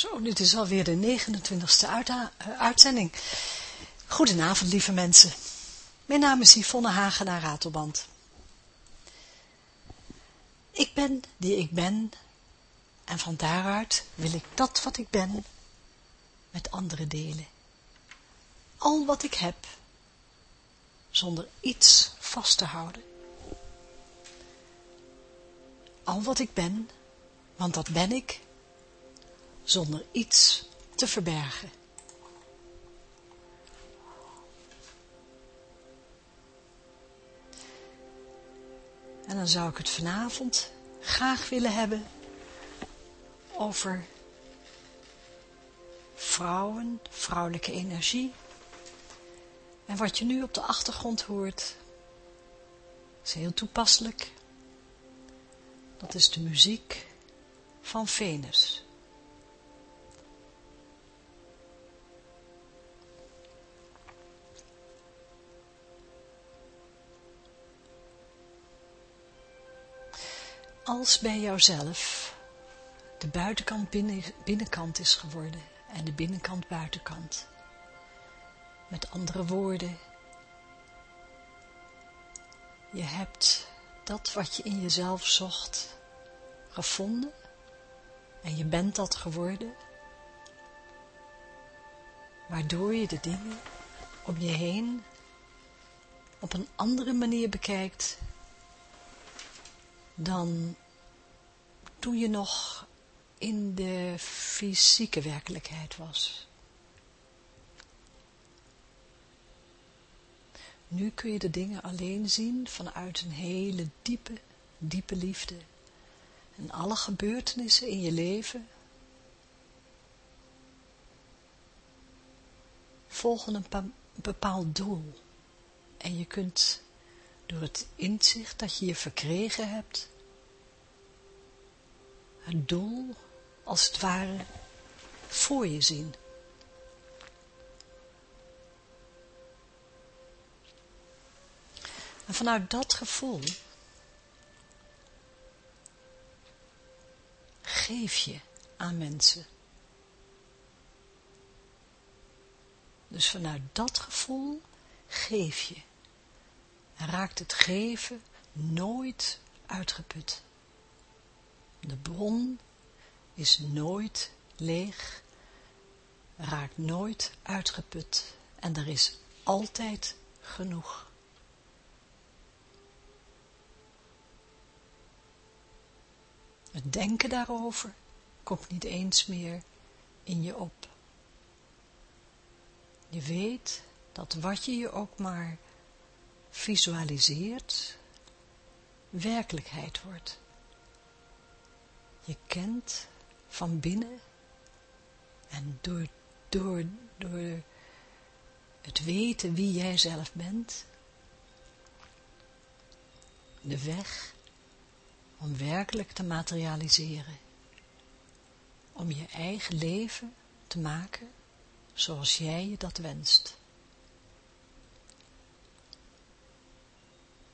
Zo, dit is alweer de 29ste eh, uitzending. Goedenavond, lieve mensen. Mijn naam is Yvonne Hagenaar Ratelband. Ik ben die ik ben en van daaruit wil ik dat wat ik ben met anderen delen. Al wat ik heb, zonder iets vast te houden. Al wat ik ben, want dat ben ik, zonder iets te verbergen. En dan zou ik het vanavond graag willen hebben over vrouwen, vrouwelijke energie. En wat je nu op de achtergrond hoort, is heel toepasselijk. Dat is de muziek van Venus. Als bij jouzelf de buitenkant binnen, binnenkant is geworden en de binnenkant buitenkant. Met andere woorden, je hebt dat wat je in jezelf zocht gevonden en je bent dat geworden, waardoor je de dingen om je heen op een andere manier bekijkt dan toen je nog in de fysieke werkelijkheid was. Nu kun je de dingen alleen zien vanuit een hele diepe, diepe liefde. En alle gebeurtenissen in je leven volgen een bepaald doel. En je kunt door het inzicht dat je je verkregen hebt, het doel als het ware voor je zien. En vanuit dat gevoel geef je aan mensen. Dus vanuit dat gevoel geef je. En raakt het geven nooit uitgeput. De bron is nooit leeg, raakt nooit uitgeput en er is altijd genoeg. Het denken daarover komt niet eens meer in je op. Je weet dat wat je je ook maar visualiseert, werkelijkheid wordt. Je kent van binnen en door, door, door het weten wie jij zelf bent, de weg om werkelijk te materialiseren, om je eigen leven te maken zoals jij je dat wenst.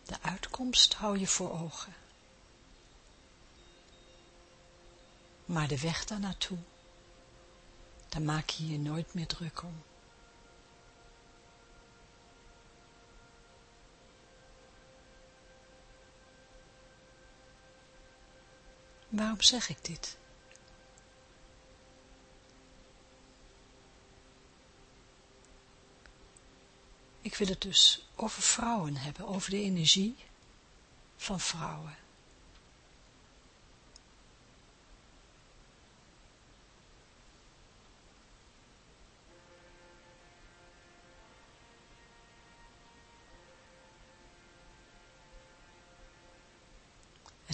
De uitkomst hou je voor ogen. Maar de weg daar naartoe, daar maak je je nooit meer druk om. Waarom zeg ik dit? Ik wil het dus over vrouwen hebben, over de energie van vrouwen.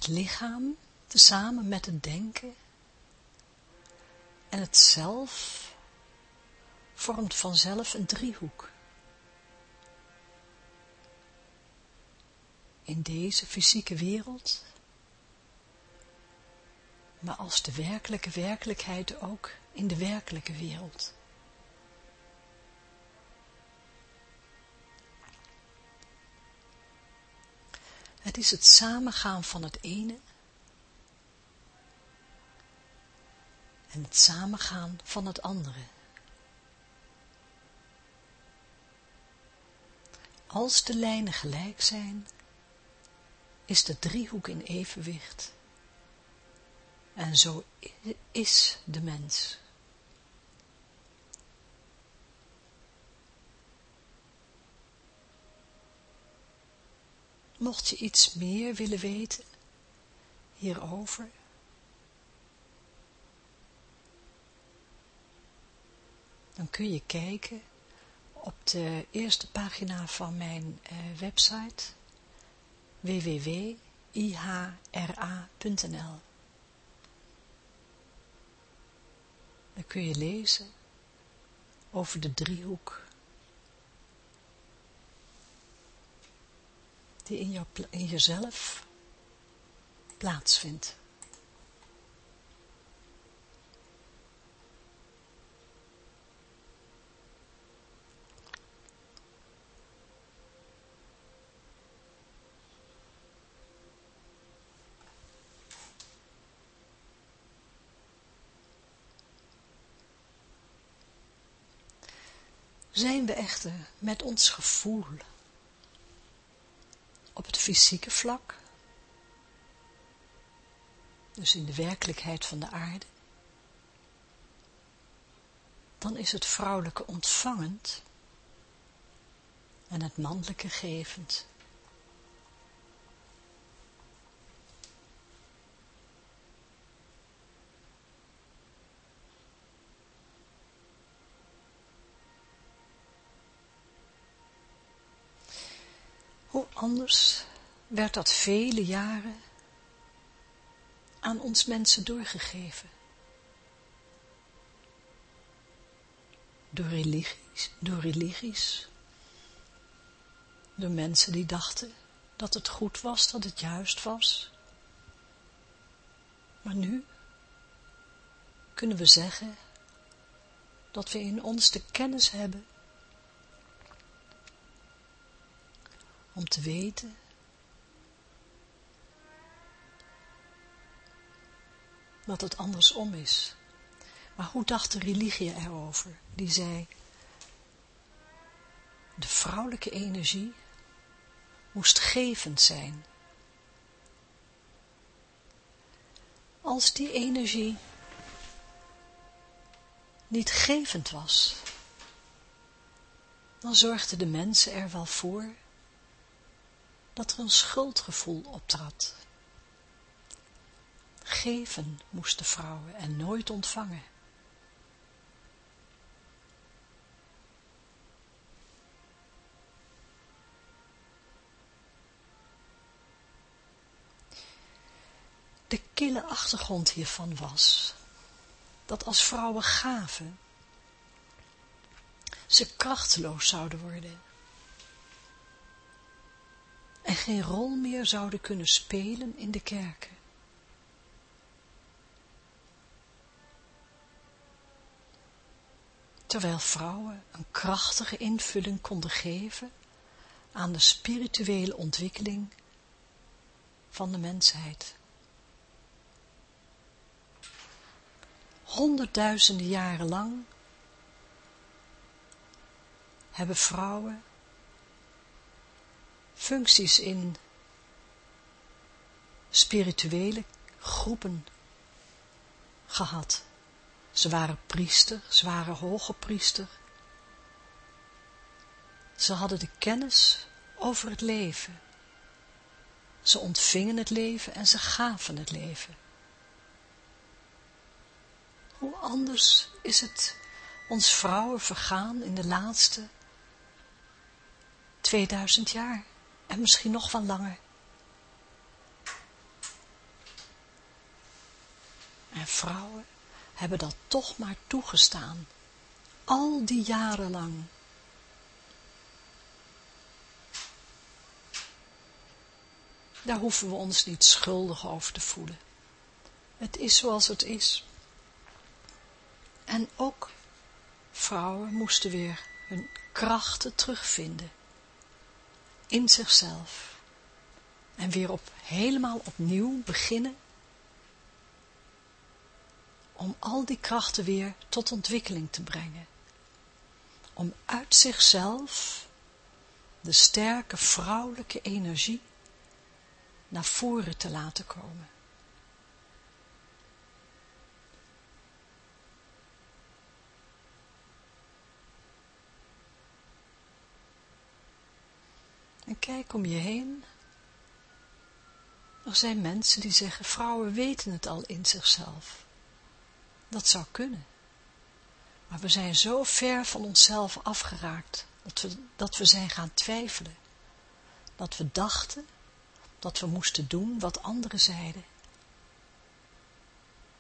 Het lichaam, tezamen met het denken en het zelf, vormt vanzelf een driehoek. in deze fysieke wereld, maar als de werkelijke werkelijkheid ook in de werkelijke wereld. Het is het samengaan van het ene en het samengaan van het andere. Als de lijnen gelijk zijn, is de driehoek in evenwicht. En zo is de mens. Mocht je iets meer willen weten hierover, dan kun je kijken op de eerste pagina van mijn uh, website www.ihra.nl Dan kun je lezen over de driehoek die in, jou, in jezelf plaatsvindt. Zijn we echter met ons gevoel op het fysieke vlak, dus in de werkelijkheid van de aarde, dan is het vrouwelijke ontvangend en het mannelijke gevend. Hoe anders werd dat vele jaren aan ons mensen doorgegeven. Door religies, door religies, door mensen die dachten dat het goed was, dat het juist was. Maar nu kunnen we zeggen dat we in ons de kennis hebben om te weten dat het andersom is. Maar hoe dacht de religie erover? Die zei, de vrouwelijke energie moest gevend zijn. Als die energie niet gevend was, dan zorgden de mensen er wel voor dat er een schuldgevoel optrad. Geven moesten vrouwen en nooit ontvangen. De kille achtergrond hiervan was, dat als vrouwen gaven, ze krachteloos zouden worden en geen rol meer zouden kunnen spelen in de kerken. Terwijl vrouwen een krachtige invulling konden geven aan de spirituele ontwikkeling van de mensheid. Honderdduizenden jaren lang hebben vrouwen functies in spirituele groepen gehad. Ze waren priester, ze waren hoge priester. Ze hadden de kennis over het leven. Ze ontvingen het leven en ze gaven het leven. Hoe anders is het ons vrouwen vergaan in de laatste 2000 jaar? En misschien nog van langer. En vrouwen hebben dat toch maar toegestaan. Al die jaren lang. Daar hoeven we ons niet schuldig over te voelen. Het is zoals het is. En ook vrouwen moesten weer hun krachten terugvinden in zichzelf. En weer op helemaal opnieuw beginnen om al die krachten weer tot ontwikkeling te brengen. Om uit zichzelf de sterke vrouwelijke energie naar voren te laten komen. En kijk om je heen. Er zijn mensen die zeggen, vrouwen weten het al in zichzelf. Dat zou kunnen. Maar we zijn zo ver van onszelf afgeraakt, dat we, dat we zijn gaan twijfelen. Dat we dachten dat we moesten doen wat anderen zeiden.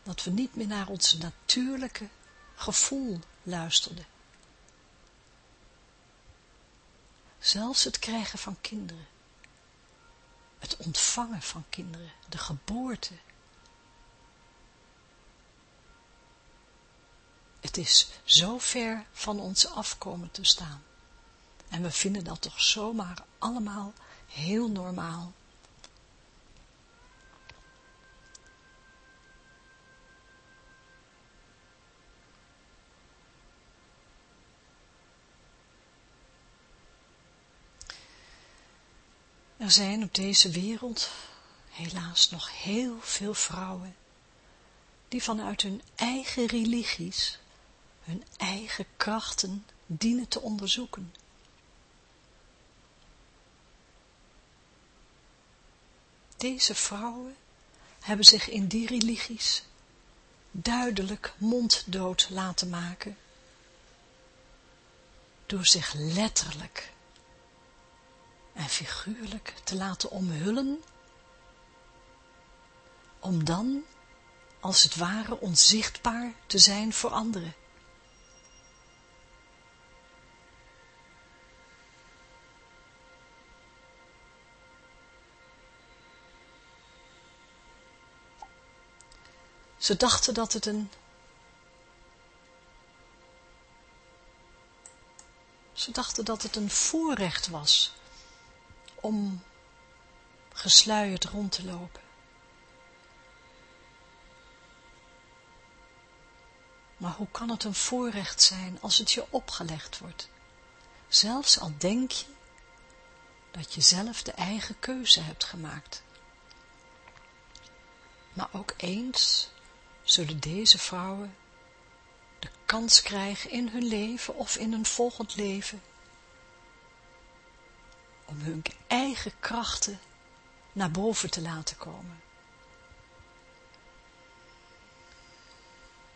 Dat we niet meer naar ons natuurlijke gevoel luisterden. Zelfs het krijgen van kinderen. Het ontvangen van kinderen. De geboorte. Het is zo ver van ons afkomen te staan. En we vinden dat toch zomaar allemaal heel normaal. Er zijn op deze wereld helaas nog heel veel vrouwen die vanuit hun eigen religies, hun eigen krachten dienen te onderzoeken. Deze vrouwen hebben zich in die religies duidelijk monddood laten maken, door zich letterlijk en figuurlijk te laten omhullen, om dan, als het ware, onzichtbaar te zijn voor anderen. Ze dachten dat het een Ze dachten dat het een voorrecht was om gesluierd rond te lopen. Maar hoe kan het een voorrecht zijn als het je opgelegd wordt? Zelfs al denk je dat je zelf de eigen keuze hebt gemaakt. Maar ook eens zullen deze vrouwen de kans krijgen in hun leven of in een volgend leven om hun eigen krachten naar boven te laten komen.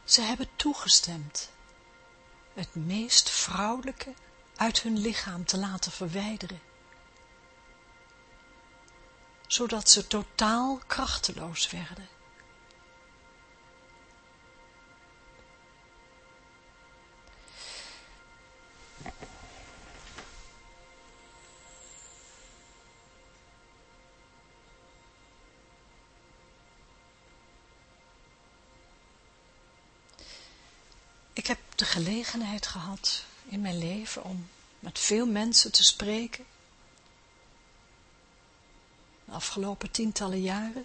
Ze hebben toegestemd het meest vrouwelijke uit hun lichaam te laten verwijderen, zodat ze totaal krachteloos werden. Gelegenheid gehad in mijn leven om met veel mensen te spreken. De afgelopen tientallen jaren.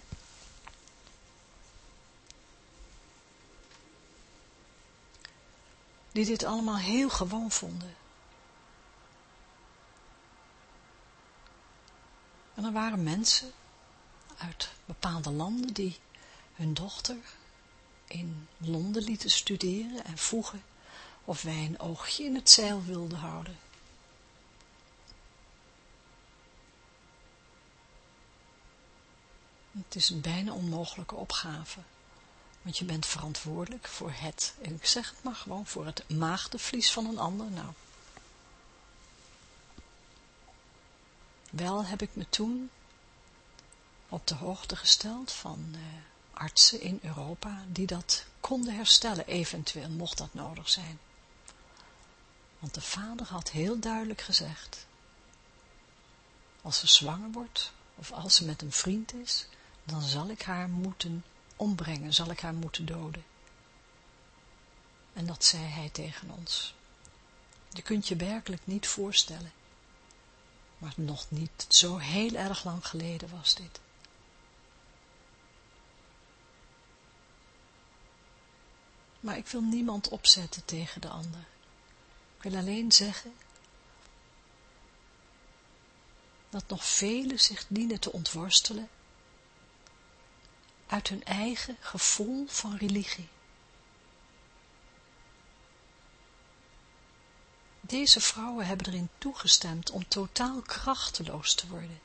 Die dit allemaal heel gewoon vonden. En er waren mensen uit bepaalde landen die hun dochter in Londen lieten studeren en vroegen of wij een oogje in het zeil wilden houden. Het is een bijna onmogelijke opgave, want je bent verantwoordelijk voor het, en ik zeg het maar gewoon, voor het maagdenvlies van een ander. Nou, wel heb ik me toen op de hoogte gesteld van... Uh, artsen in Europa die dat konden herstellen, eventueel, mocht dat nodig zijn. Want de vader had heel duidelijk gezegd, als ze zwanger wordt, of als ze met een vriend is, dan zal ik haar moeten ombrengen, zal ik haar moeten doden. En dat zei hij tegen ons. Je kunt je werkelijk niet voorstellen. Maar nog niet zo heel erg lang geleden was dit. maar ik wil niemand opzetten tegen de ander. Wil alleen zeggen dat nog velen zich dienen te ontworstelen uit hun eigen gevoel van religie. Deze vrouwen hebben erin toegestemd om totaal krachteloos te worden.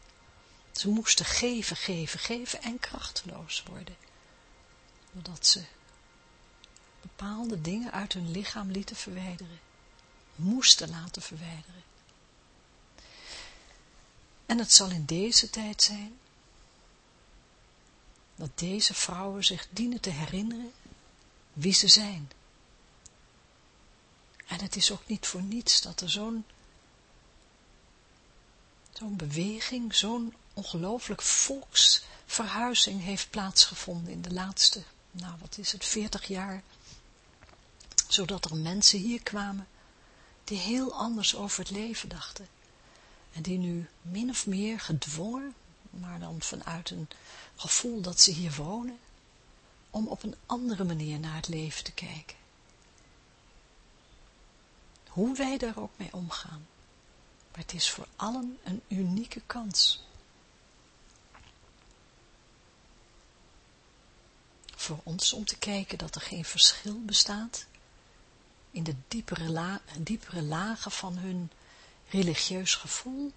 Ze moesten geven, geven, geven en krachteloos worden. Doordat ze bepaalde dingen uit hun lichaam lieten verwijderen. Moesten laten verwijderen. En het zal in deze tijd zijn dat deze vrouwen zich dienen te herinneren wie ze zijn. En het is ook niet voor niets dat er zo'n zo'n beweging, zo'n ongelooflijk volksverhuizing heeft plaatsgevonden in de laatste, nou wat is het, 40 jaar, zodat er mensen hier kwamen die heel anders over het leven dachten en die nu min of meer gedwongen, maar dan vanuit een gevoel dat ze hier wonen, om op een andere manier naar het leven te kijken. Hoe wij daar ook mee omgaan. Maar het is voor allen een unieke kans. Voor ons om te kijken dat er geen verschil bestaat de diepere, la diepere lagen van hun religieus gevoel.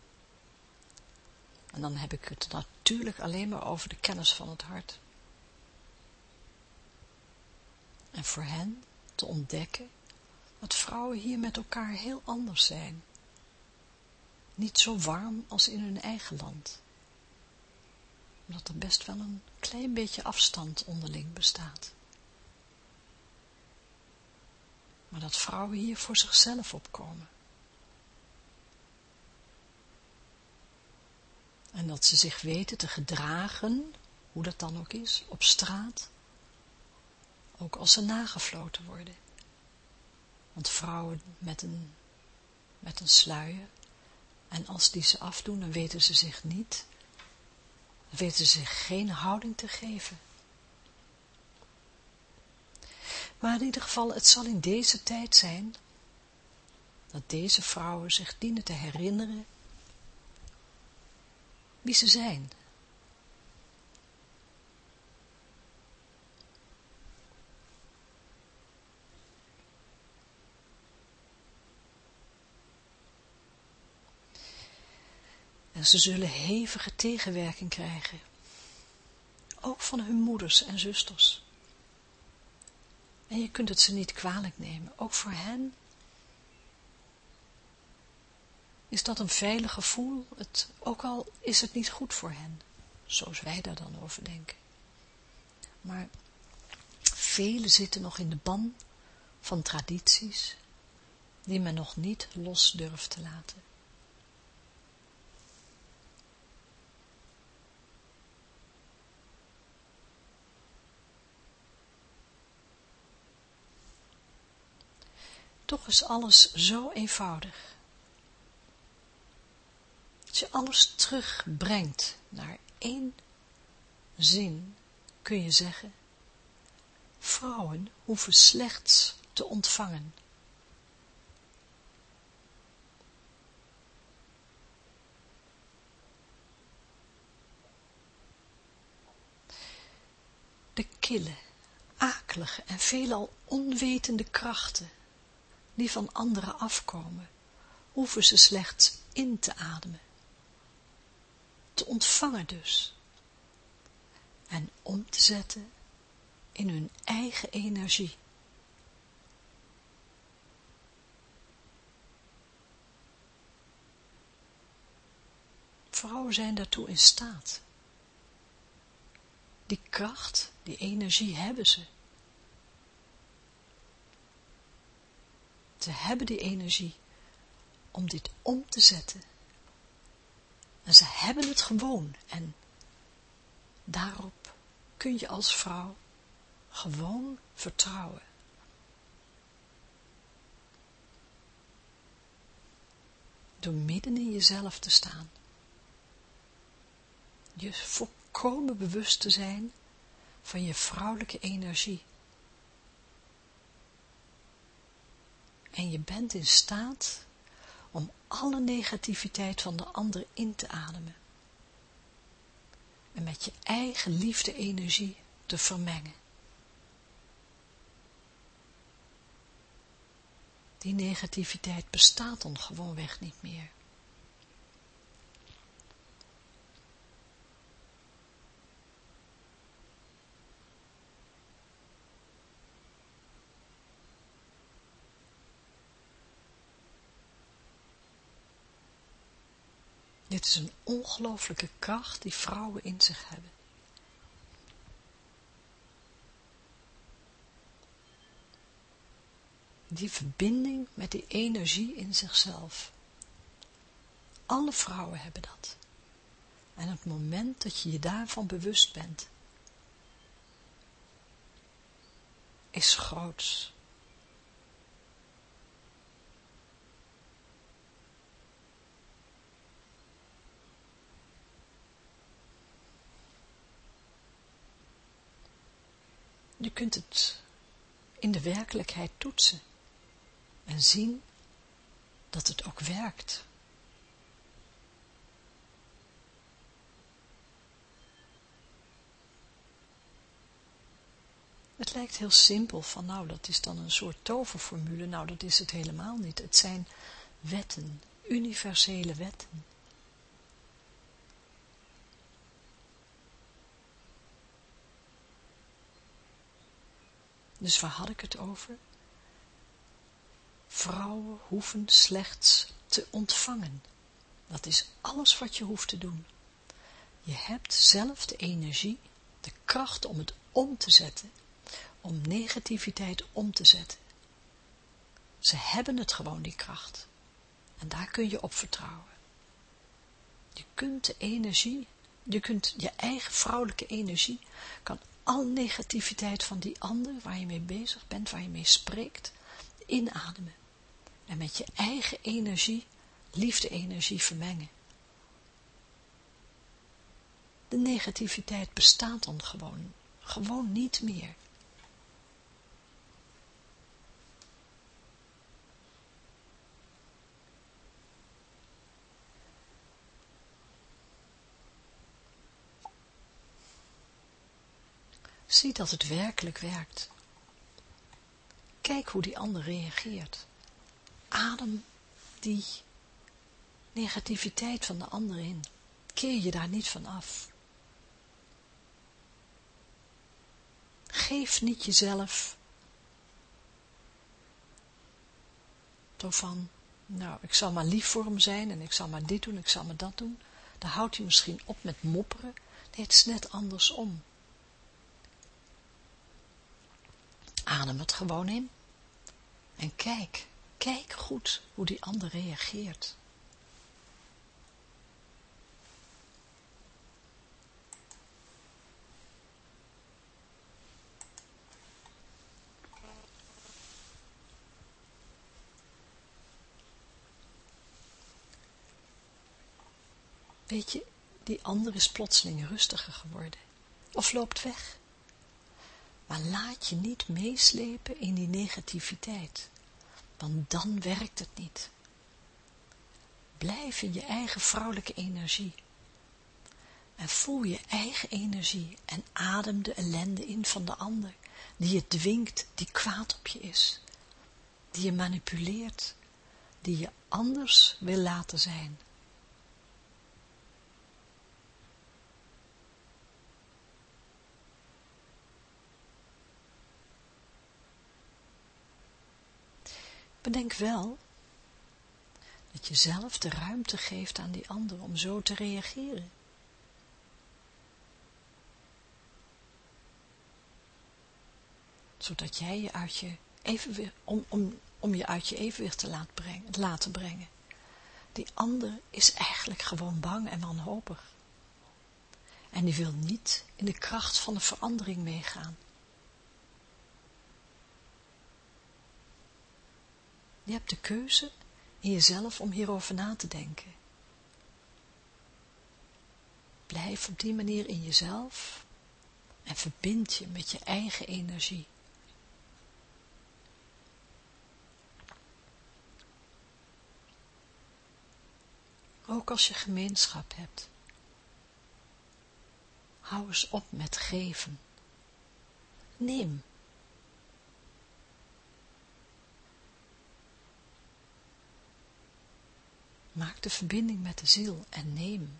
En dan heb ik het natuurlijk alleen maar over de kennis van het hart. En voor hen te ontdekken dat vrouwen hier met elkaar heel anders zijn. Niet zo warm als in hun eigen land. Omdat er best wel een klein beetje afstand onderling bestaat. Maar dat vrouwen hier voor zichzelf opkomen. En dat ze zich weten te gedragen, hoe dat dan ook is, op straat. Ook als ze nagefloten worden. Want vrouwen met een, met een sluier, en als die ze afdoen, dan weten ze zich niet, dan weten ze zich geen houding te geven. Maar in ieder geval, het zal in deze tijd zijn, dat deze vrouwen zich dienen te herinneren wie ze zijn. En ze zullen hevige tegenwerking krijgen. Ook van hun moeders en zusters. En je kunt het ze niet kwalijk nemen. Ook voor hen is dat een veilig gevoel, het, ook al is het niet goed voor hen, zoals wij daar dan over denken. Maar velen zitten nog in de ban van tradities, die men nog niet los durft te laten. Toch is alles zo eenvoudig. Als je alles terugbrengt naar één zin, kun je zeggen, vrouwen hoeven slechts te ontvangen. De kille, akelige en veelal onwetende krachten die van anderen afkomen, hoeven ze slechts in te ademen te ontvangen dus. En om te zetten in hun eigen energie. Vrouwen zijn daartoe in staat. Die kracht, die energie hebben ze. Ze hebben die energie om dit om te zetten en ze hebben het gewoon. En daarop kun je als vrouw gewoon vertrouwen. Door midden in jezelf te staan. Je volkomen bewust te zijn van je vrouwelijke energie. En je bent in staat om alle negativiteit van de ander in te ademen. En met je eigen liefde-energie te vermengen. Die negativiteit bestaat dan gewoonweg niet meer. Dit is een ongelooflijke kracht die vrouwen in zich hebben. Die verbinding met die energie in zichzelf. Alle vrouwen hebben dat. En het moment dat je je daarvan bewust bent, is groots. Je kunt het in de werkelijkheid toetsen en zien dat het ook werkt. Het lijkt heel simpel van nou dat is dan een soort toverformule, nou dat is het helemaal niet. Het zijn wetten, universele wetten. Dus waar had ik het over? Vrouwen hoeven slechts te ontvangen. Dat is alles wat je hoeft te doen. Je hebt zelf de energie, de kracht om het om te zetten, om negativiteit om te zetten. Ze hebben het gewoon, die kracht. En daar kun je op vertrouwen. Je kunt de energie, je kunt je eigen vrouwelijke energie, kan al negativiteit van die ander, waar je mee bezig bent, waar je mee spreekt, inademen. En met je eigen energie, liefde-energie vermengen. De negativiteit bestaat dan gewoon, gewoon niet meer. Zie dat het werkelijk werkt. Kijk hoe die ander reageert. Adem die negativiteit van de ander in. Keer je daar niet van af. Geef niet jezelf zo van, nou, ik zal maar lief voor hem zijn en ik zal maar dit doen, ik zal maar dat doen. Dan houdt hij misschien op met mopperen. Nee, het is net andersom. Adem het gewoon in. En kijk, kijk goed hoe die ander reageert. Weet je, die ander is plotseling rustiger geworden. Of loopt weg. Maar laat je niet meeslepen in die negativiteit, want dan werkt het niet. Blijf in je eigen vrouwelijke energie. En voel je eigen energie en adem de ellende in van de ander, die je dwingt, die kwaad op je is, die je manipuleert, die je anders wil laten zijn. Bedenk wel dat je zelf de ruimte geeft aan die ander om zo te reageren. Zodat jij je uit je evenwicht, om, om, om je uit je evenwicht te laten brengen, laten brengen. Die ander is eigenlijk gewoon bang en wanhopig. En die wil niet in de kracht van de verandering meegaan. Je hebt de keuze in jezelf om hierover na te denken. Blijf op die manier in jezelf en verbind je met je eigen energie. Ook als je gemeenschap hebt. Hou eens op met geven. Neem Maak de verbinding met de ziel en neem.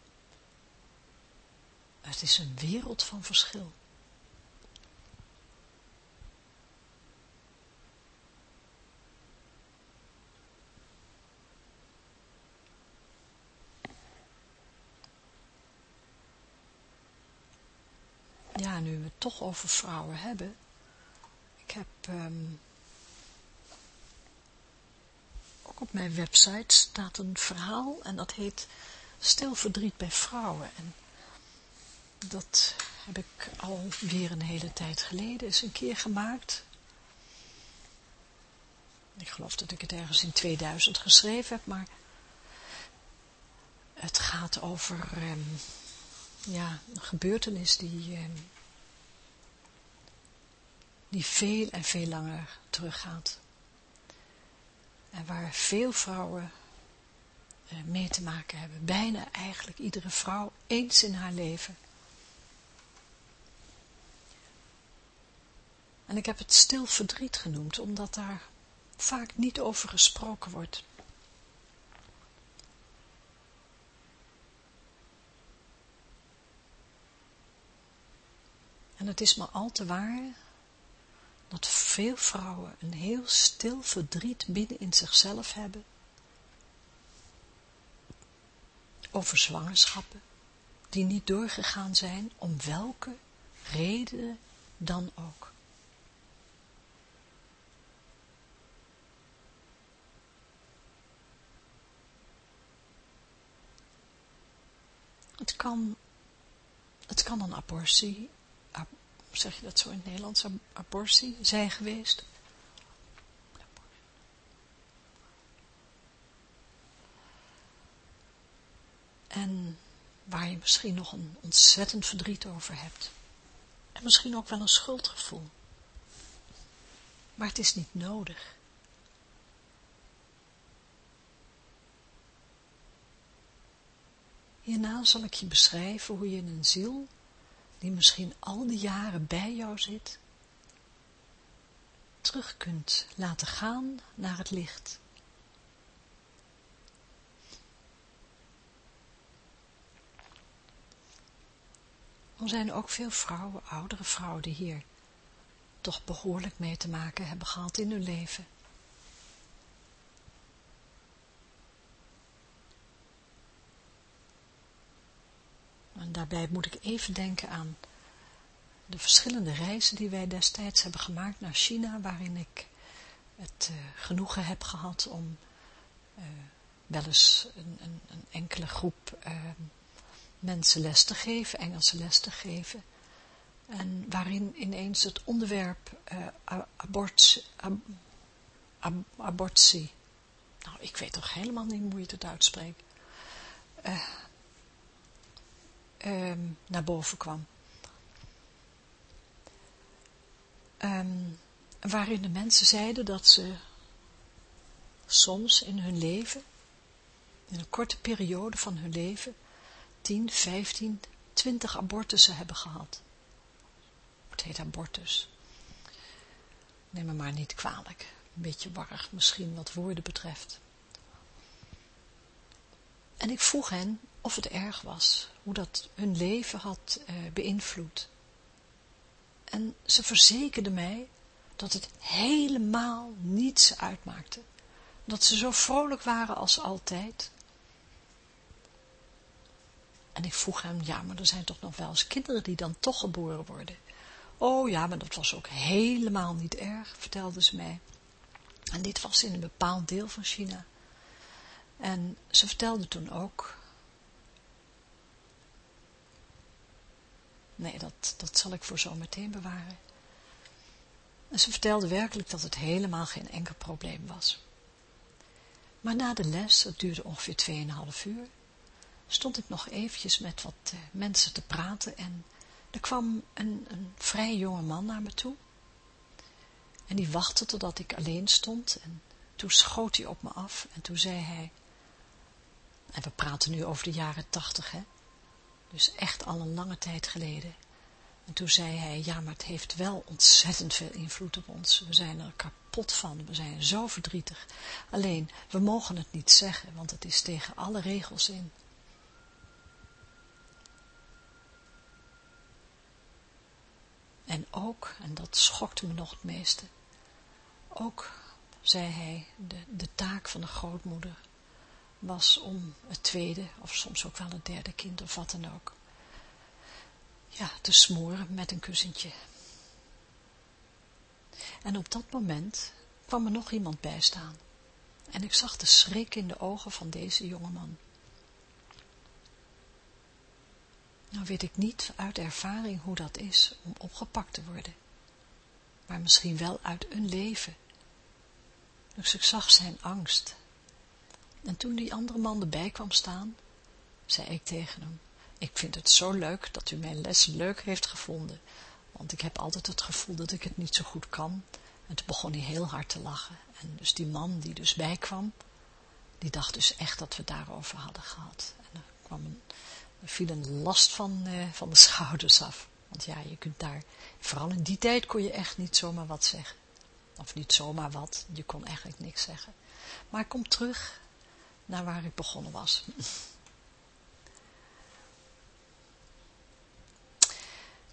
Het is een wereld van verschil. Ja, nu we het toch over vrouwen hebben. Ik heb um, ook op mijn website staat een verhaal en dat heet Stil verdriet bij vrouwen. En dat heb ik alweer een hele tijd geleden eens een keer gemaakt. Ik geloof dat ik het ergens in 2000 geschreven heb, maar het gaat over um, ja, een gebeurtenis die, um, die veel en veel langer teruggaat. En waar veel vrouwen uh, mee te maken hebben. Bijna eigenlijk iedere vrouw eens in haar leven. En ik heb het stil verdriet genoemd, omdat daar vaak niet over gesproken wordt. En het is maar al te waar dat veel vrouwen een heel stil verdriet binnen in zichzelf hebben over zwangerschappen die niet doorgegaan zijn, om welke reden dan ook. Het kan, het kan een abortie, ab, zeg je dat zo in het Nederlands, abortie zijn geweest. En waar je misschien nog een ontzettend verdriet over hebt. En misschien ook wel een schuldgevoel. Maar het is niet nodig. Hierna zal ik je beschrijven hoe je een ziel, die misschien al die jaren bij jou zit, terug kunt laten gaan naar het licht. Er zijn ook veel vrouwen, oudere vrouwen, die hier toch behoorlijk mee te maken hebben gehad in hun leven. En daarbij moet ik even denken aan de verschillende reizen die wij destijds hebben gemaakt naar China, waarin ik het uh, genoegen heb gehad om uh, wel eens een, een, een enkele groep uh, mensen les te geven, Engelse les te geven. En waarin ineens het onderwerp abortie, ab, ab, abortie, nou ik weet toch helemaal niet hoe je het uitspreekt, um, naar boven kwam. Um, waarin de mensen zeiden dat ze soms in hun leven, in een korte periode van hun leven, 10, 15, 20 abortussen hebben gehad. Het heet abortus. Neem me maar niet kwalijk. Een beetje warrig misschien wat woorden betreft. En ik vroeg hen of het erg was, hoe dat hun leven had uh, beïnvloed. En ze verzekerden mij dat het helemaal niets uitmaakte. Dat ze zo vrolijk waren als altijd. En ik vroeg hem, ja, maar er zijn toch nog wel eens kinderen die dan toch geboren worden. Oh ja, maar dat was ook helemaal niet erg, vertelden ze mij. En dit was in een bepaald deel van China. En ze vertelde toen ook Nee, dat, dat zal ik voor zo meteen bewaren. En ze vertelde werkelijk dat het helemaal geen enkel probleem was. Maar na de les, het duurde ongeveer 2,5 uur, stond ik nog eventjes met wat uh, mensen te praten en er kwam een, een vrij jonge man naar me toe. En die wachtte totdat ik alleen stond en toen schoot hij op me af en toen zei hij, En we praten nu over de jaren tachtig, hè. Dus echt al een lange tijd geleden. En toen zei hij, ja, maar het heeft wel ontzettend veel invloed op ons. We zijn er kapot van, we zijn zo verdrietig. Alleen, we mogen het niet zeggen, want het is tegen alle regels in. En ook, en dat schokte me nog het meeste, ook, zei hij, de, de taak van de grootmoeder was om het tweede, of soms ook wel het derde kind, of wat dan ook, ja, te smoren met een kussentje. En op dat moment kwam er nog iemand bij staan. En ik zag de schrik in de ogen van deze jongeman. Nou weet ik niet uit ervaring hoe dat is om opgepakt te worden. Maar misschien wel uit een leven. Dus ik zag zijn angst. En toen die andere man erbij kwam staan, zei ik tegen hem, ik vind het zo leuk dat u mijn les leuk heeft gevonden, want ik heb altijd het gevoel dat ik het niet zo goed kan. En toen begon hij heel hard te lachen. En dus die man die dus bijkwam, die dacht dus echt dat we daarover hadden gehad. En er, kwam een, viel een last van, eh, van de schouders af. Want ja, je kunt daar, vooral in die tijd kon je echt niet zomaar wat zeggen. Of niet zomaar wat, je kon eigenlijk niks zeggen. Maar kom terug naar waar ik begonnen was.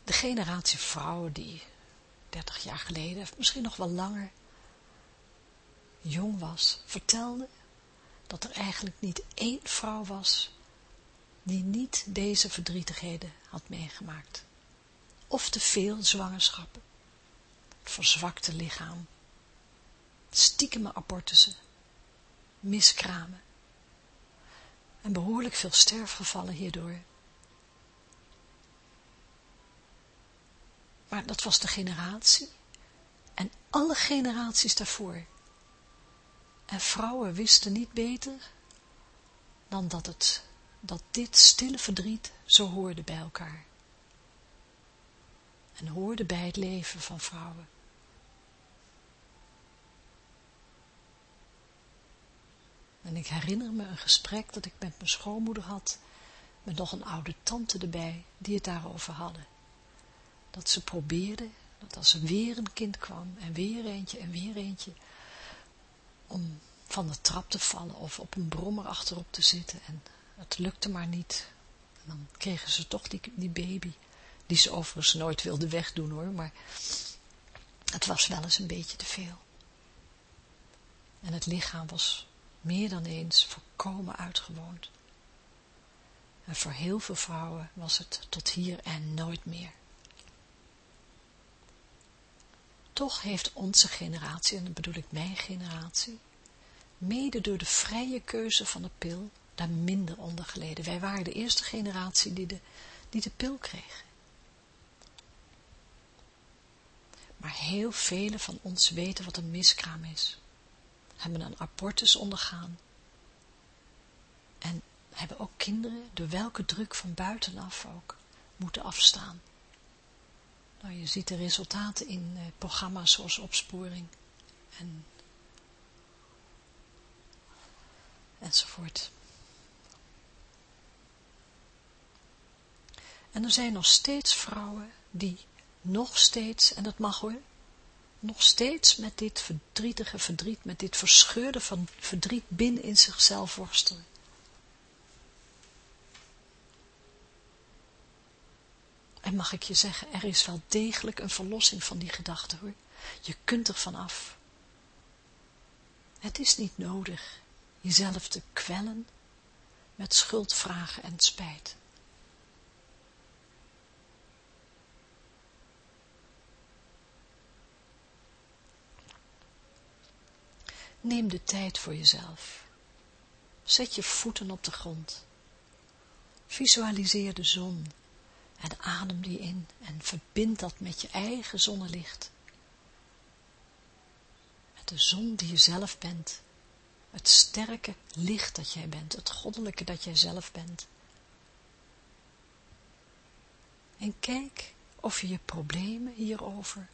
de generatie vrouwen die 30 jaar geleden, misschien nog wel langer, jong was, vertelde dat er eigenlijk niet één vrouw was die niet deze verdrietigheden had meegemaakt. Of te veel zwangerschappen, het verzwakte lichaam, stiekeme abortussen, miskramen en behoorlijk veel sterfgevallen hierdoor. Maar dat was de generatie. En alle generaties daarvoor. En vrouwen wisten niet beter dan dat, het, dat dit stille verdriet zo hoorde bij elkaar. En hoorde bij het leven van vrouwen. En ik herinner me een gesprek dat ik met mijn schoonmoeder had, met nog een oude tante erbij, die het daarover hadden dat ze probeerde, dat als er weer een kind kwam, en weer eentje, en weer eentje, om van de trap te vallen, of op een brommer achterop te zitten, en het lukte maar niet. En dan kregen ze toch die, die baby, die ze overigens nooit wilde wegdoen hoor, maar het was wel eens een beetje te veel. En het lichaam was meer dan eens volkomen uitgewoond. En voor heel veel vrouwen was het tot hier en nooit meer. Toch heeft onze generatie, en dan bedoel ik mijn generatie, mede door de vrije keuze van de pil, daar minder onder geleden. Wij waren de eerste generatie die de, die de pil kreeg. Maar heel vele van ons weten wat een miskraam is. Hebben een abortus ondergaan. En hebben ook kinderen, door welke druk van buitenaf ook, moeten afstaan. Nou, je ziet de resultaten in eh, programma's zoals opsporing en enzovoort. En er zijn nog steeds vrouwen die nog steeds, en dat mag hoor, nog steeds met dit verdrietige verdriet, met dit verscheurde van verdriet binnen in zichzelf worstelen. En mag ik je zeggen, er is wel degelijk een verlossing van die gedachte hoor. Je kunt er van af. Het is niet nodig jezelf te kwellen met schuldvragen en spijt. Neem de tijd voor jezelf. Zet je voeten op de grond. Visualiseer de zon en adem die in en verbind dat met je eigen zonnelicht. Met de zon die je zelf bent. Het sterke licht dat jij bent, het goddelijke dat jij zelf bent. En kijk of je je problemen hierover,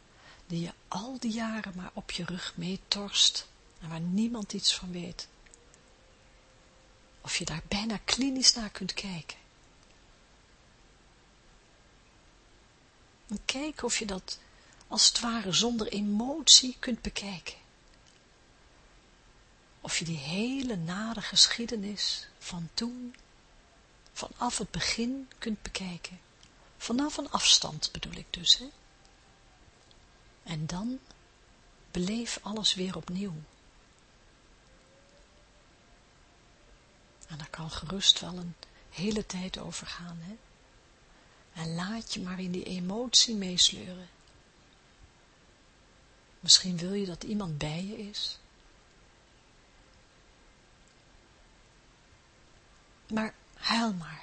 die je al die jaren maar op je rug meetorst en waar niemand iets van weet, of je daar bijna klinisch naar kunt kijken. En kijk of je dat als het ware zonder emotie kunt bekijken. Of je die hele nare geschiedenis van toen, vanaf het begin kunt bekijken. Vanaf een afstand bedoel ik dus, hè. En dan beleef alles weer opnieuw. En daar kan gerust wel een hele tijd over gaan, hè. En laat je maar in die emotie meesleuren. Misschien wil je dat iemand bij je is. Maar huil maar.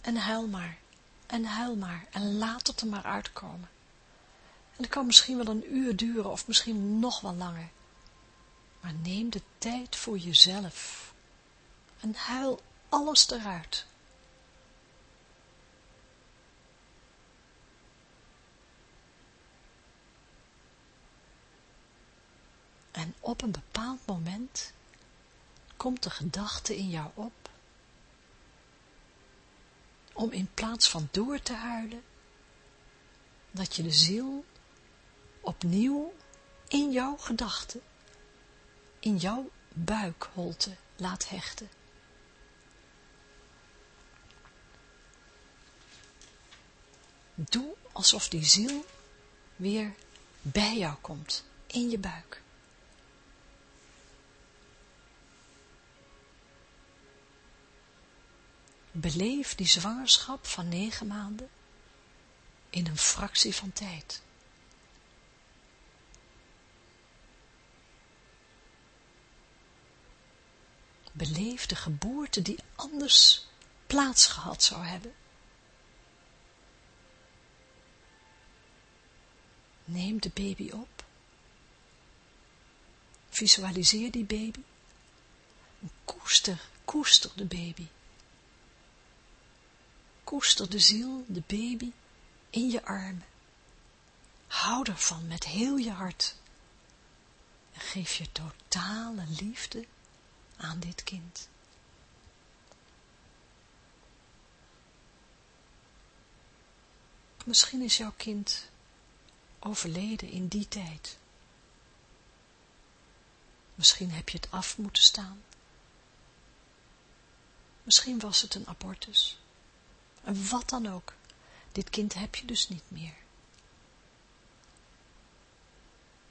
En huil maar. En huil maar. En laat het er maar uitkomen. En het kan misschien wel een uur duren of misschien nog wel langer. Maar neem de tijd voor jezelf. En huil alles eruit. En op een bepaald moment komt de gedachte in jou op om in plaats van door te huilen, dat je de ziel opnieuw in jouw gedachten, in jouw buikholte laat hechten. Doe alsof die ziel weer bij jou komt, in je buik. Beleef die zwangerschap van negen maanden in een fractie van tijd. Beleef de geboorte die anders plaats gehad zou hebben. Neem de baby op. Visualiseer die baby. Koester, koester de baby. Koester de ziel, de baby, in je armen. Hou ervan met heel je hart. En geef je totale liefde aan dit kind. Misschien is jouw kind overleden in die tijd. Misschien heb je het af moeten staan. Misschien was het een abortus. En wat dan ook, dit kind heb je dus niet meer.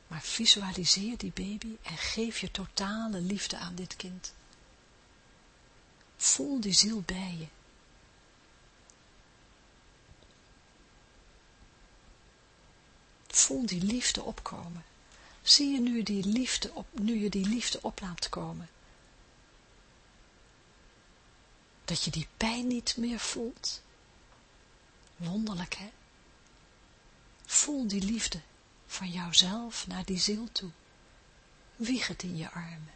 Maar visualiseer die baby en geef je totale liefde aan dit kind. Voel die ziel bij je. Voel die liefde opkomen. Zie je nu, die liefde op, nu je die liefde op laat komen. Dat je die pijn niet meer voelt. Wonderlijk, hè? Voel die liefde van jouzelf naar die ziel toe. Wieg het in je armen.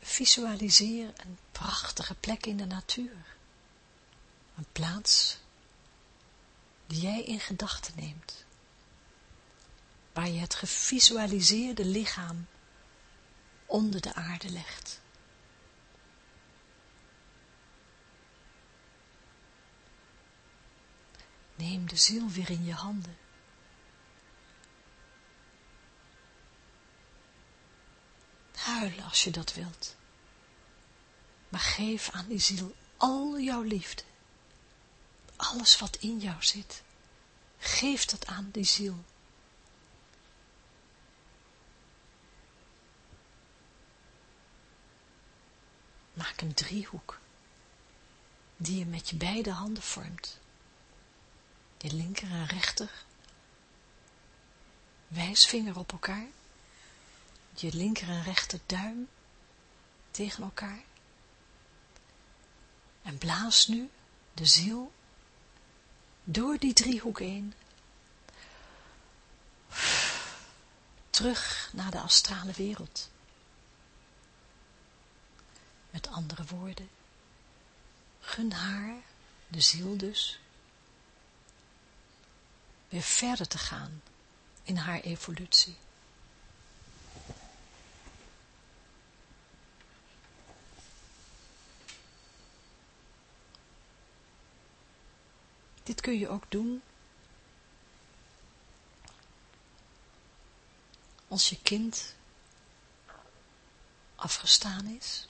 Visualiseer een prachtige plek in de natuur. Een plaats die jij in gedachten neemt. Waar je het gevisualiseerde lichaam onder de aarde legt. Neem de ziel weer in je handen. Huilen als je dat wilt. Maar geef aan die ziel al jouw liefde. Alles wat in jou zit. Geef dat aan die ziel. Maak een driehoek, die je met je beide handen vormt. Je linker en rechter, wijsvinger op elkaar, je linker en rechter duim tegen elkaar. En blaas nu de ziel door die driehoek heen. terug naar de astrale wereld. Met andere woorden, gun haar, de ziel dus, weer verder te gaan in haar evolutie. Dit kun je ook doen als je kind afgestaan is.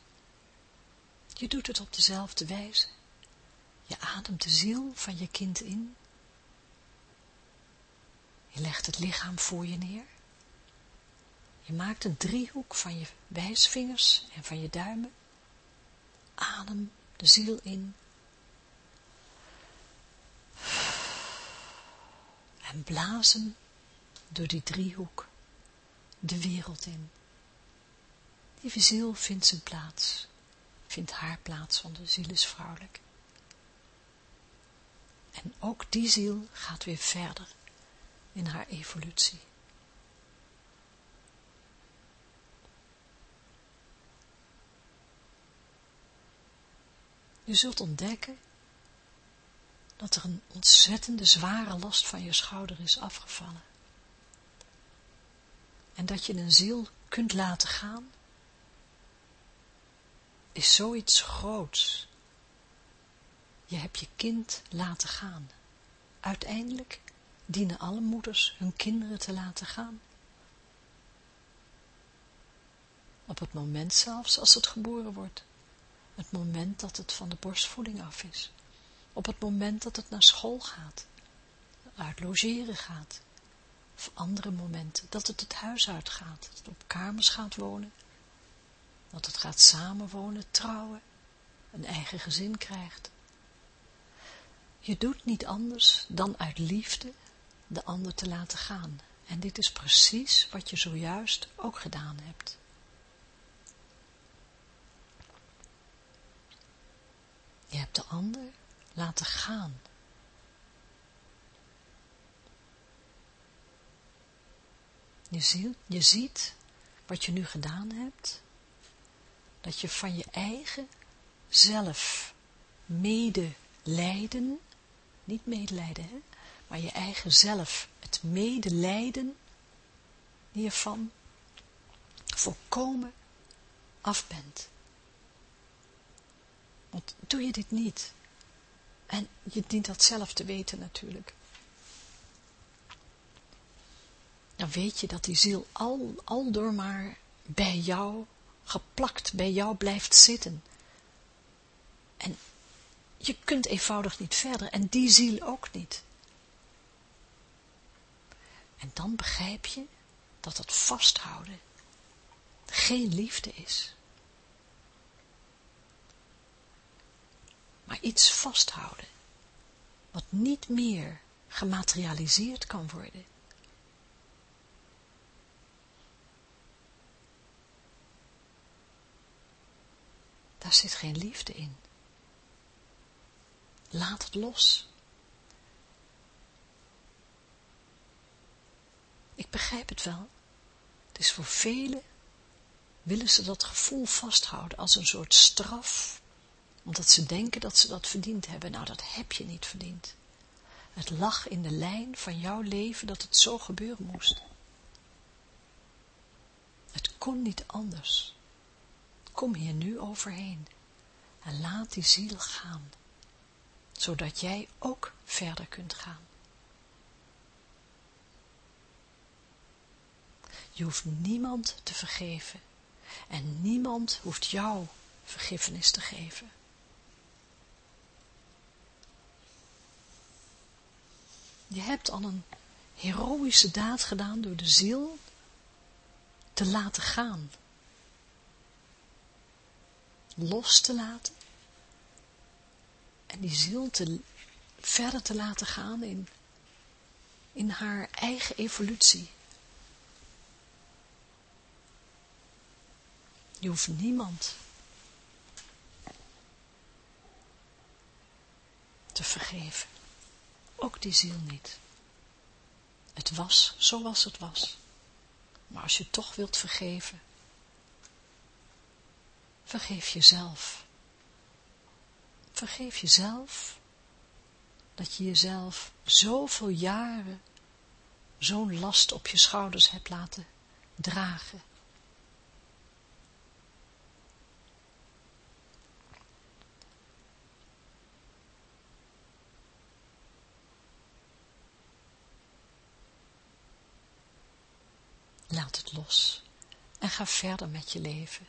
Je doet het op dezelfde wijze. Je ademt de ziel van je kind in. Je legt het lichaam voor je neer. Je maakt een driehoek van je wijsvingers en van je duimen. Adem de ziel in. En blazen door die driehoek de wereld in. Die ziel vindt zijn plaats, vindt haar plaats, want de ziel is vrouwelijk. En ook die ziel gaat weer verder in haar evolutie. Je zult ontdekken dat er een ontzettende zware last van je schouder is afgevallen. En dat je een ziel kunt laten gaan, is zoiets groots. Je hebt je kind laten gaan. Uiteindelijk dienen alle moeders hun kinderen te laten gaan. Op het moment zelfs als het geboren wordt. Het moment dat het van de borstvoeding af is. Op het moment dat het naar school gaat. Uit logeren gaat. Of andere momenten. Dat het het huis uitgaat. Dat het op kamers gaat wonen. Dat het gaat samenwonen, trouwen. Een eigen gezin krijgt. Je doet niet anders dan uit liefde de ander te laten gaan. En dit is precies wat je zojuist ook gedaan hebt. Je hebt de ander laten gaan. Je ziet, je ziet wat je nu gedaan hebt, dat je van je eigen zelf medelijden, niet medelijden, maar je eigen zelf, het medelijden hiervan volkomen af bent. Want doe je dit niet, en je dient dat zelf te weten natuurlijk, dan weet je dat die ziel al, al door maar bij jou, geplakt bij jou blijft zitten. En je kunt eenvoudig niet verder, en die ziel ook niet. En dan begrijp je dat het vasthouden geen liefde is. Maar iets vasthouden, wat niet meer gematerialiseerd kan worden. Daar zit geen liefde in. Laat het los. Ik begrijp het wel. Het is voor velen, willen ze dat gevoel vasthouden als een soort straf, omdat ze denken dat ze dat verdiend hebben. Nou, dat heb je niet verdiend. Het lag in de lijn van jouw leven dat het zo gebeuren moest. Het kon niet anders. Kom hier nu overheen en laat die ziel gaan, zodat jij ook verder kunt gaan. Je hoeft niemand te vergeven. En niemand hoeft jou vergiffenis te geven. Je hebt al een heroïsche daad gedaan door de ziel te laten gaan. Los te laten. En die ziel te, verder te laten gaan in, in haar eigen evolutie. Je hoeft niemand te vergeven. Ook die ziel niet. Het was zoals het was. Maar als je toch wilt vergeven, vergeef jezelf. Vergeef jezelf dat je jezelf zoveel jaren zo'n last op je schouders hebt laten dragen. Laat het los en ga verder met je leven.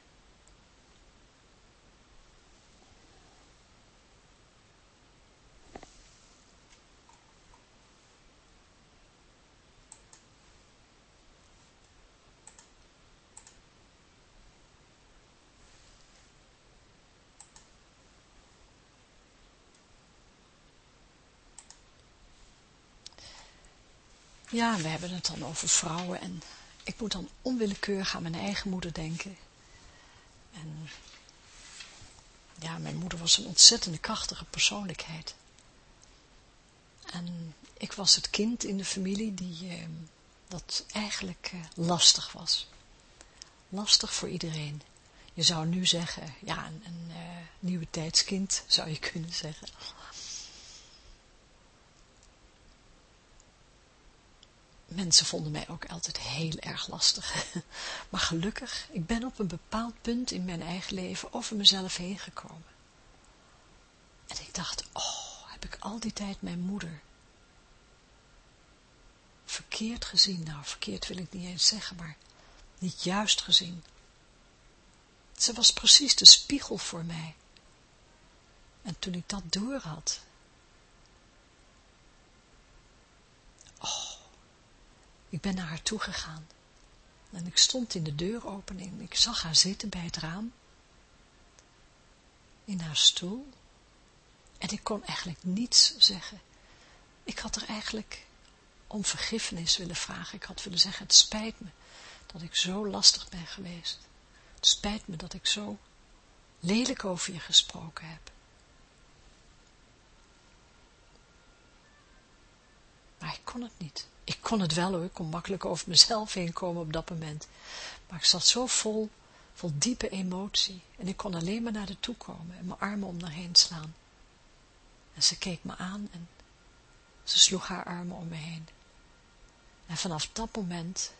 Ja, we hebben het dan over vrouwen en ik moet dan onwillekeurig aan mijn eigen moeder denken. En ja, mijn moeder was een ontzettende krachtige persoonlijkheid. En ik was het kind in de familie die eh, dat eigenlijk eh, lastig was. Lastig voor iedereen. Je zou nu zeggen, ja, een, een uh, nieuwe tijdskind zou je kunnen zeggen. Mensen vonden mij ook altijd heel erg lastig. Maar gelukkig, ik ben op een bepaald punt in mijn eigen leven over mezelf heen gekomen. En ik dacht, oh, heb ik al die tijd mijn moeder verkeerd gezien? Nou, verkeerd wil ik niet eens zeggen, maar niet juist gezien. Ze was precies de spiegel voor mij. En toen ik dat door had, oh, ik ben naar haar toegegaan. En ik stond in de deuropening. Ik zag haar zitten bij het raam. In haar stoel. En ik kon eigenlijk niets zeggen. Ik had er eigenlijk om vergiffenis willen vragen. Ik had willen zeggen, het spijt me dat ik zo lastig ben geweest. Het spijt me dat ik zo lelijk over je gesproken heb. Maar ik kon het niet. Ik kon het wel hoor, ik kon makkelijk over mezelf heen komen op dat moment. Maar ik zat zo vol, vol diepe emotie. En ik kon alleen maar naar de toe komen en mijn armen om naar heen slaan. En ze keek me aan en ze sloeg haar armen om me heen. En vanaf dat moment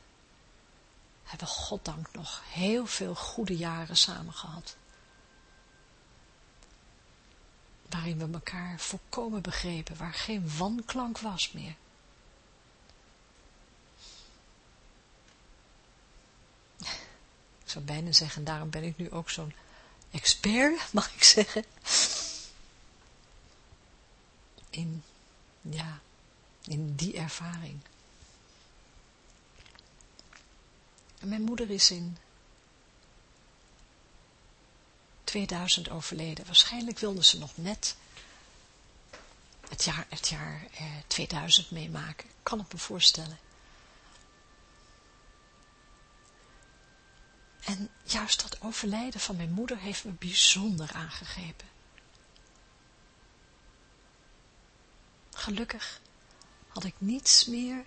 hebben we goddank nog heel veel goede jaren samen gehad. Waarin we elkaar volkomen begrepen, waar geen wanklank was meer. Zou bijna zeggen, daarom ben ik nu ook zo'n expert, mag ik zeggen. In, ja, in die ervaring. Mijn moeder is in 2000 overleden. Waarschijnlijk wilde ze nog net het jaar, het jaar eh, 2000 meemaken. Kan ik me voorstellen. En juist dat overlijden van mijn moeder heeft me bijzonder aangegrepen. Gelukkig had ik niets meer,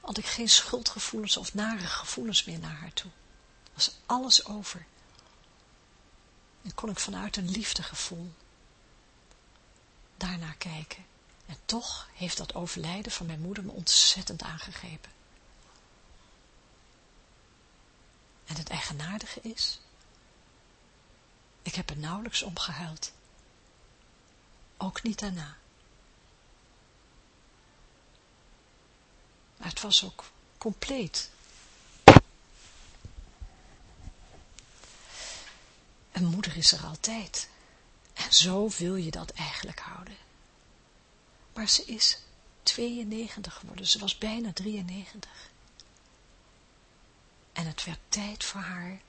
had ik geen schuldgevoelens of nare gevoelens meer naar haar toe. Was alles over. En kon ik vanuit een liefdegevoel daarnaar kijken. En toch heeft dat overlijden van mijn moeder me ontzettend aangegrepen. En het eigenaardige is, ik heb er nauwelijks om gehuild. Ook niet daarna. Maar het was ook compleet. Een moeder is er altijd. En zo wil je dat eigenlijk houden. Maar ze is 92 geworden. Ze was bijna 93. En het werd tijd voor haar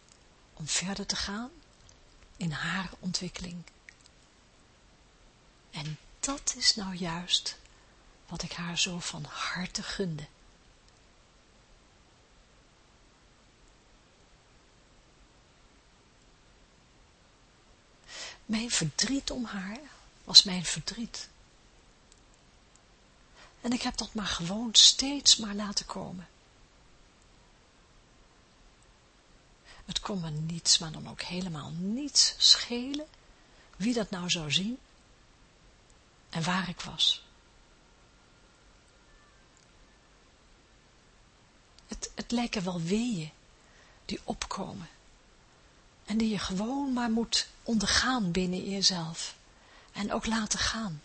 om verder te gaan in haar ontwikkeling. En dat is nou juist wat ik haar zo van harte gunde. Mijn verdriet om haar was mijn verdriet. En ik heb dat maar gewoon steeds maar laten komen. Het kon me niets, maar dan ook helemaal niets schelen wie dat nou zou zien en waar ik was. Het, het lijken wel weeën die opkomen en die je gewoon maar moet ondergaan binnen jezelf en ook laten gaan.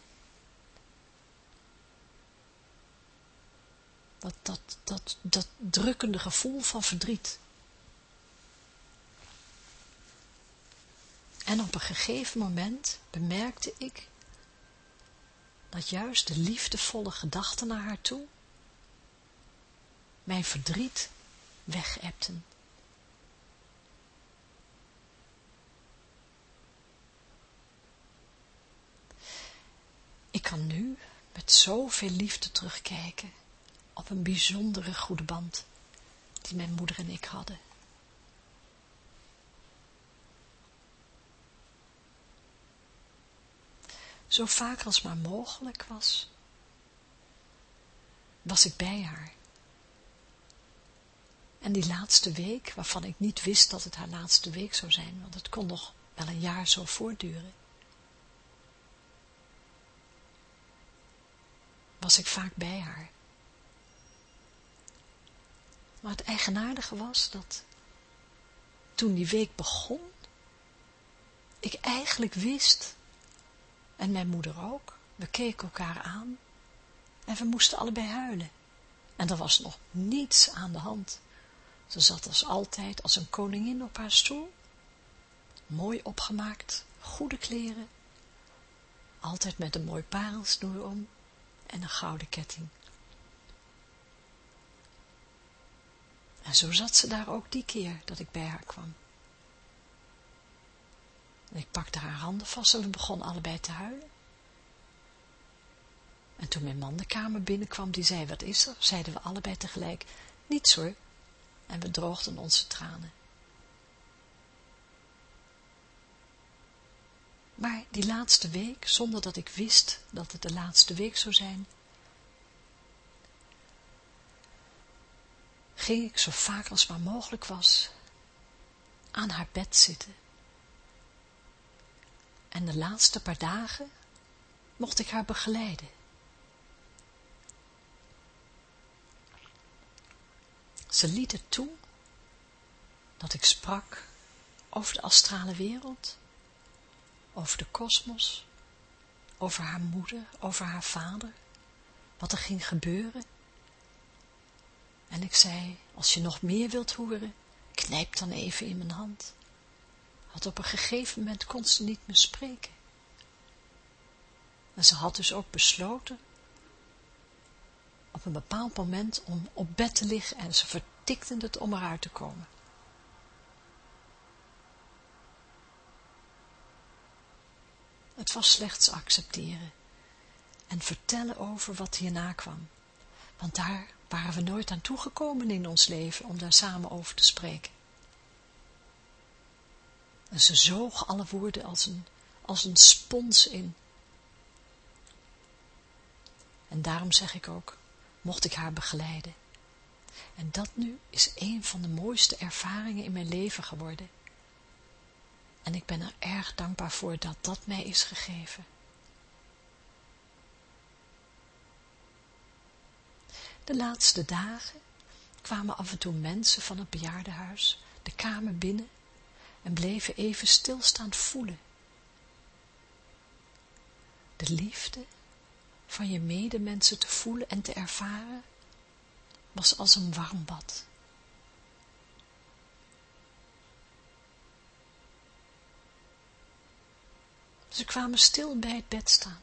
Dat, dat, dat, dat drukkende gevoel van verdriet. En op een gegeven moment bemerkte ik dat juist de liefdevolle gedachten naar haar toe mijn verdriet wegepten. Ik kan nu met zoveel liefde terugkijken op een bijzondere goede band die mijn moeder en ik hadden. Zo vaak als maar mogelijk was, was ik bij haar. En die laatste week, waarvan ik niet wist dat het haar laatste week zou zijn, want het kon nog wel een jaar zo voortduren, was ik vaak bij haar. Maar het eigenaardige was dat toen die week begon, ik eigenlijk wist, en mijn moeder ook, we keken elkaar aan en we moesten allebei huilen. En er was nog niets aan de hand. Ze zat als altijd als een koningin op haar stoel, mooi opgemaakt, goede kleren, altijd met een mooi parelsnoer om en een gouden ketting. En zo zat ze daar ook die keer dat ik bij haar kwam. En ik pakte haar handen vast en we begonnen allebei te huilen. En toen mijn man de kamer binnenkwam, die zei, wat is er? Zeiden we allebei tegelijk, niets hoor. En we droogden onze tranen. Maar die laatste week, zonder dat ik wist dat het de laatste week zou zijn, ging ik zo vaak als maar mogelijk was aan haar bed zitten. En de laatste paar dagen mocht ik haar begeleiden. Ze liet het toe dat ik sprak over de astrale wereld, over de kosmos, over haar moeder, over haar vader, wat er ging gebeuren en ik zei, als je nog meer wilt horen, knijp dan even in mijn hand. Want op een gegeven moment kon ze niet meer spreken. En ze had dus ook besloten op een bepaald moment om op bed te liggen en ze vertikten het om eruit te komen. Het was slechts accepteren en vertellen over wat hierna kwam, want daar waren we nooit aan toegekomen in ons leven om daar samen over te spreken. En ze zoog alle woorden als een, als een spons in. En daarom zeg ik ook, mocht ik haar begeleiden. En dat nu is een van de mooiste ervaringen in mijn leven geworden. En ik ben er erg dankbaar voor dat dat mij is gegeven. De laatste dagen kwamen af en toe mensen van het bejaardenhuis de kamer binnen en bleven even stilstaand voelen. De liefde van je medemensen te voelen en te ervaren was als een warm bad. Ze kwamen stil bij het bed staan.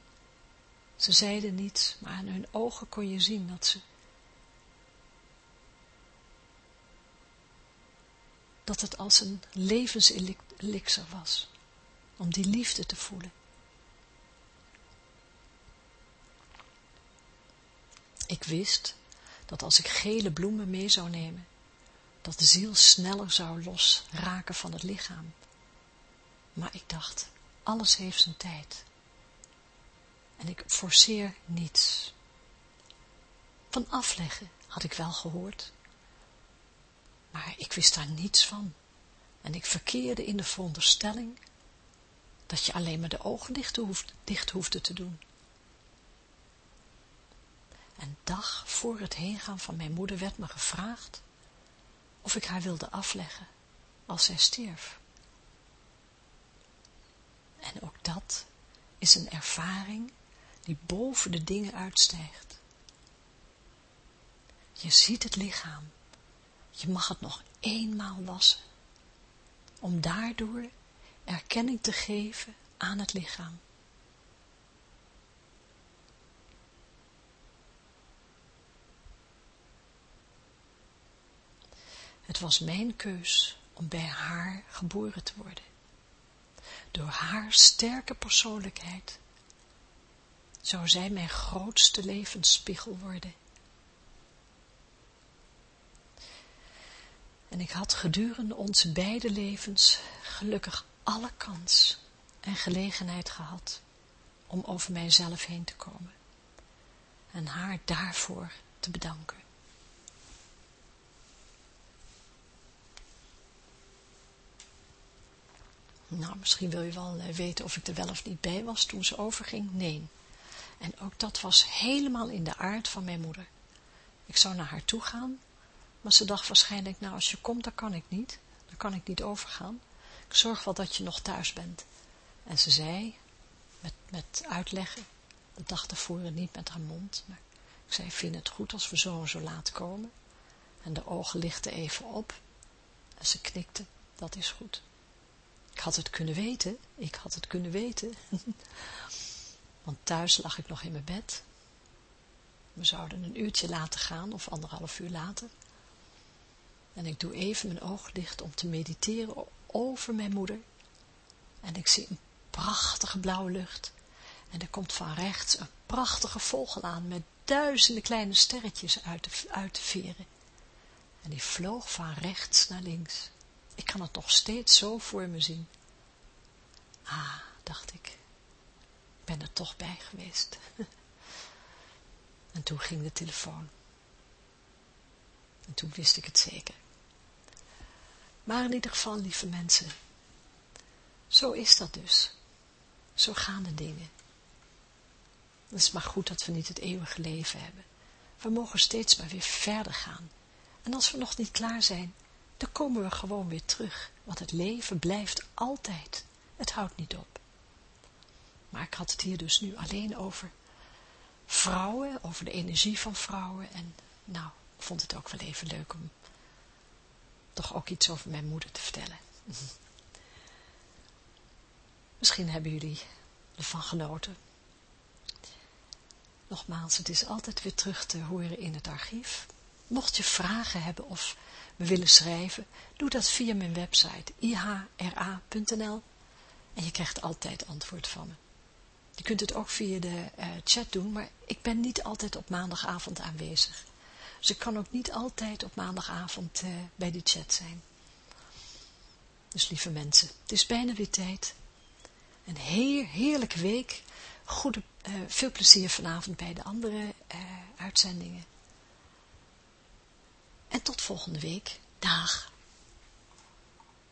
Ze zeiden niets, maar aan hun ogen kon je zien dat ze dat het als een levenselixer was, om die liefde te voelen. Ik wist dat als ik gele bloemen mee zou nemen, dat de ziel sneller zou losraken van het lichaam. Maar ik dacht, alles heeft zijn tijd. En ik forceer niets. Van afleggen had ik wel gehoord, maar ik wist daar niets van. En ik verkeerde in de veronderstelling dat je alleen maar de ogen dicht, hoeft, dicht hoefde te doen. En dag voor het heengaan van mijn moeder werd me gevraagd of ik haar wilde afleggen als zij stierf. En ook dat is een ervaring die boven de dingen uitstijgt. Je ziet het lichaam. Je mag het nog eenmaal wassen. Om daardoor erkenning te geven aan het lichaam. Het was mijn keus om bij haar geboren te worden. Door haar sterke persoonlijkheid zou zij mijn grootste levensspiegel worden. En ik had gedurende onze beide levens gelukkig alle kans en gelegenheid gehad om over mijzelf heen te komen en haar daarvoor te bedanken. Nou, misschien wil je wel eh, weten of ik er wel of niet bij was toen ze overging. Nee. En ook dat was helemaal in de aard van mijn moeder. Ik zou naar haar toe gaan, maar ze dacht waarschijnlijk, nou als je komt, dan kan ik niet. Dan kan ik niet overgaan. Ik zorg wel dat je nog thuis bent. En ze zei, met, met uitleggen, de dag tevoren niet met haar mond, maar ik zei, vind het goed als we zo en zo laat komen. En de ogen lichten even op. En ze knikte, dat is goed. Ik had het kunnen weten, ik had het kunnen weten. Want thuis lag ik nog in mijn bed. We zouden een uurtje laten gaan, of anderhalf uur later. En ik doe even mijn ogen dicht om te mediteren over mijn moeder. En ik zie een prachtige blauwe lucht. En er komt van rechts een prachtige vogel aan met duizenden kleine sterretjes uit de, uit de veren. En die vloog van rechts naar links. Ik kan het nog steeds zo voor me zien. Ah, dacht ik, ik ben er toch bij geweest. en toen ging de telefoon. En toen wist ik het zeker. Maar in ieder geval, lieve mensen, zo is dat dus. Zo gaan de dingen. Het is maar goed dat we niet het eeuwige leven hebben. We mogen steeds maar weer verder gaan. En als we nog niet klaar zijn, dan komen we gewoon weer terug. Want het leven blijft altijd. Het houdt niet op. Maar ik had het hier dus nu alleen over vrouwen, over de energie van vrouwen. En nou, ik vond het ook wel even leuk om toch ook iets over mijn moeder te vertellen. Misschien hebben jullie ervan genoten. Nogmaals, het is altijd weer terug te horen in het archief. Mocht je vragen hebben of willen schrijven, doe dat via mijn website ihra.nl en je krijgt altijd antwoord van me. Je kunt het ook via de uh, chat doen, maar ik ben niet altijd op maandagavond aanwezig. Ik kan ook niet altijd op maandagavond uh, bij die chat zijn. Dus lieve mensen, het is bijna weer tijd. Een heer, heerlijke week. Goede, uh, veel plezier vanavond bij de andere uitzendingen. En tot volgende week. Dag.